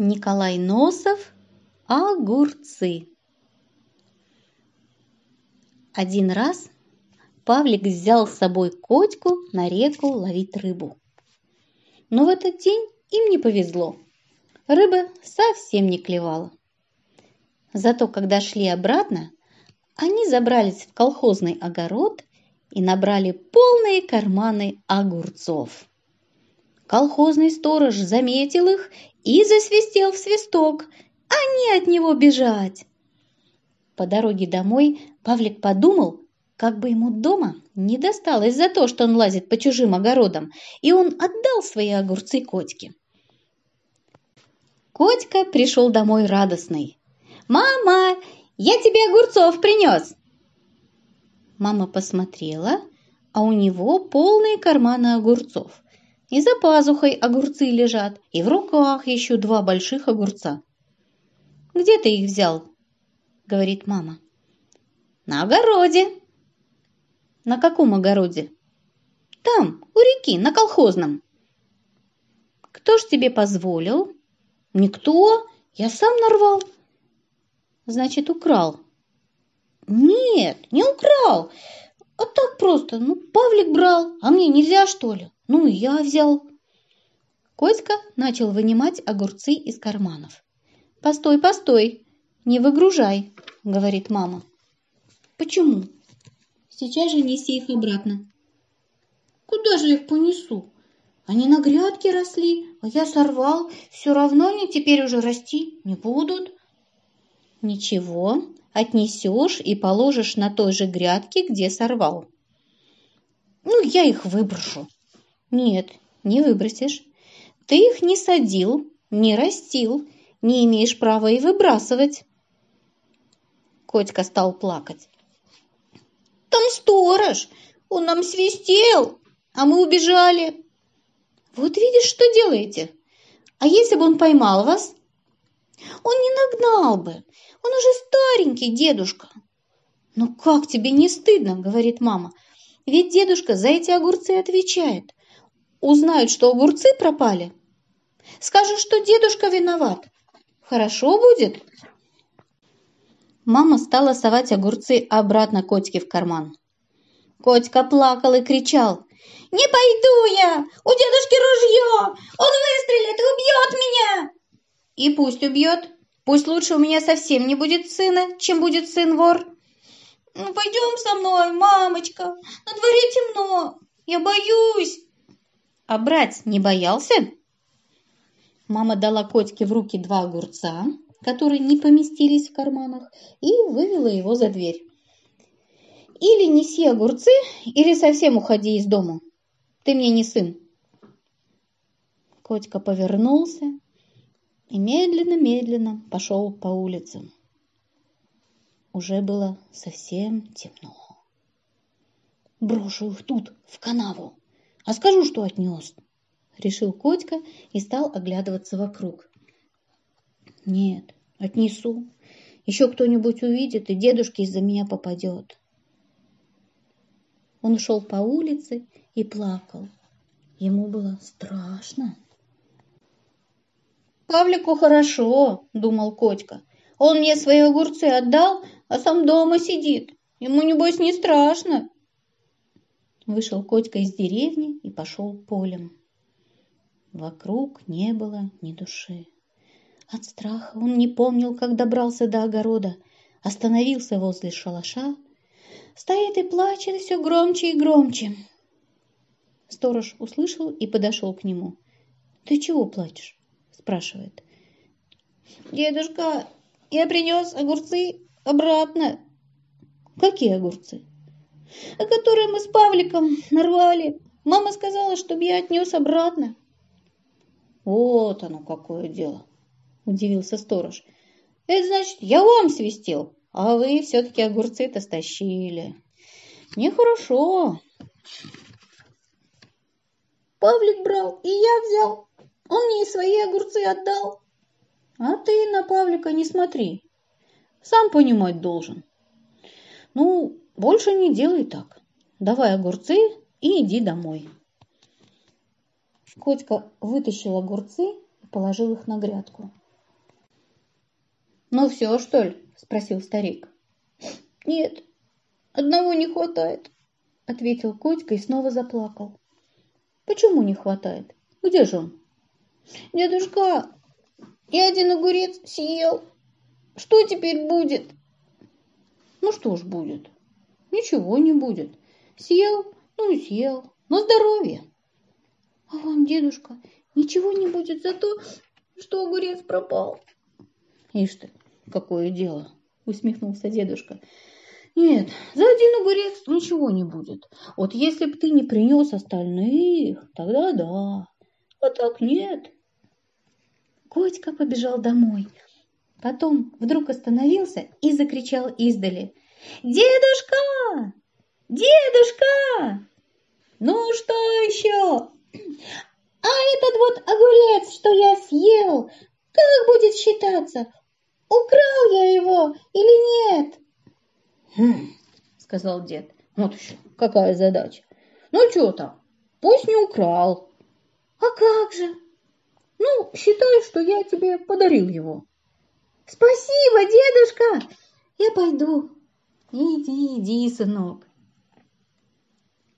Николай Носов «Огурцы». Один раз Павлик взял с собой Котьку на реку ловить рыбу. Но в этот день им не повезло. Рыба совсем не клевала. Зато когда шли обратно, они забрались в колхозный огород и набрали полные карманы огурцов. Колхозный сторож заметил их и засвистел в свисток. Они от него бежать. По дороге домой Павлик подумал, как бы ему дома не досталось за то, что он лазит по чужим огородам, и он отдал свои огурцы Котьке. Котька пришел домой радостный. «Мама, я тебе огурцов принес!» Мама посмотрела, а у него полные карманы огурцов. И за пазухой огурцы лежат, и в руках еще два больших огурца. «Где ты их взял?» – говорит мама. «На огороде». «На каком огороде?» «Там, у реки, на колхозном». «Кто ж тебе позволил?» «Никто, я сам нарвал». «Значит, украл?» «Нет, не украл, а так просто, ну, Павлик брал, а мне нельзя, что ли?» Ну, я взял. Коська начал вынимать огурцы из карманов. «Постой, постой, не выгружай», — говорит мама. «Почему?» «Сейчас же неси их обратно». «Куда же их понесу? Они на грядке росли, а я сорвал. Все равно они теперь уже расти не будут». «Ничего, отнесешь и положишь на той же грядке, где сорвал». «Ну, я их выброшу», нет, не выбросишь. Ты их не садил, не растил, не имеешь права и выбрасывать. Котька стал плакать. Там сторож, он нам свистел, а мы убежали. Вот видишь, что делаете. А если бы он поймал вас? Он не нагнал бы, он уже старенький дедушка. Ну как тебе не стыдно, говорит мама, ведь дедушка за эти огурцы отвечает узнают, что огурцы пропали, скажут, что дедушка виноват. Хорошо будет?» Мама стала совать огурцы обратно Котьке в карман. Котька плакал и кричал. «Не пойду я! У дедушки ружье! Он выстрелит и убьет меня!» «И пусть убьет. Пусть лучше у меня совсем не будет сына, чем будет сын-вор». «Ну, пойдем со мной, мамочка. На дворе темно. Я боюсь». А брать не боялся? Мама дала котике в руки два огурца, которые не поместились в карманах, и вывела его за дверь. Или неси огурцы, или совсем уходи из дома. Ты мне не сын. Котика повернулся и медленно-медленно пошел по улицам. Уже было совсем темно. Брошу их тут, в канаву, а скажу, что отнес. Решил Котька и стал оглядываться вокруг. Нет, отнесу. Еще кто-нибудь увидит, и дедушке из-за меня попадет. Он шел по улице и плакал. Ему было страшно. «Павлику хорошо», — думал Котька. «Он мне свои огурцы отдал, а сам дома сидит. Ему, небось, не страшно». Вышел Котька из деревни и пошел полем. Вокруг не было ни души. От страха он не помнил, как добрался до огорода, остановился возле шалаша, стоит и плачет все громче и громче. Сторож услышал и подошел к нему. «Ты чего плачешь?» – спрашивает. «Дедушка, я принес огурцы обратно». «Какие огурцы?» Которые мы с Павликом нарвали. Мама сказала, чтобы я отнес обратно. Вот оно какое дело, удивился сторож. Это значит, я вам свистел, а вы все-таки огурцы-то стащили. Нехорошо. Павлик брал, и я взял. Он мне и свои огурцы отдал. А ты на Павлика не смотри. Сам понимать должен. Ну, больше не делай так. Давай огурцы и иди домой. Котька вытащил огурцы и положил их на грядку. Ну все, что ли? Спросил старик. Нет, одного не хватает, ответил Котька и снова заплакал. Почему не хватает? Где же он? Дедушка, я один огурец съел. Что теперь будет? Ну что ж будет? Ничего не будет. Съел, ну и съел. На здоровье. А вам, дедушка, ничего не будет за то, что огурец пропал. Ишь ты, какое дело, усмехнулся дедушка. Нет, за один огурец ничего не будет. Вот если б ты не принес остальных, тогда да. А так нет. Котька побежал домой. Потом вдруг остановился и закричал издали. «Дедушка! Дедушка!» «Ну что еще?» «А этот вот огурец, что я съел, как будет считаться? Украл я его или нет?» «Хм», — сказал дед, — «вот еще какая задача. Ну что там, пусть не украл». «А как же?» «Ну, считай, что я тебе подарил его». «Спасибо, дедушка! Я пойду». «Иди, иди, сынок».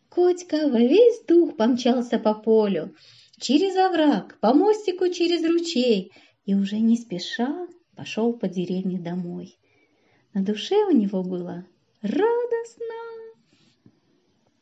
Котька во весь дух помчался по полю, через овраг, по мостику через ручей и уже не спеша пошел по деревне домой. На душе у него было радостно.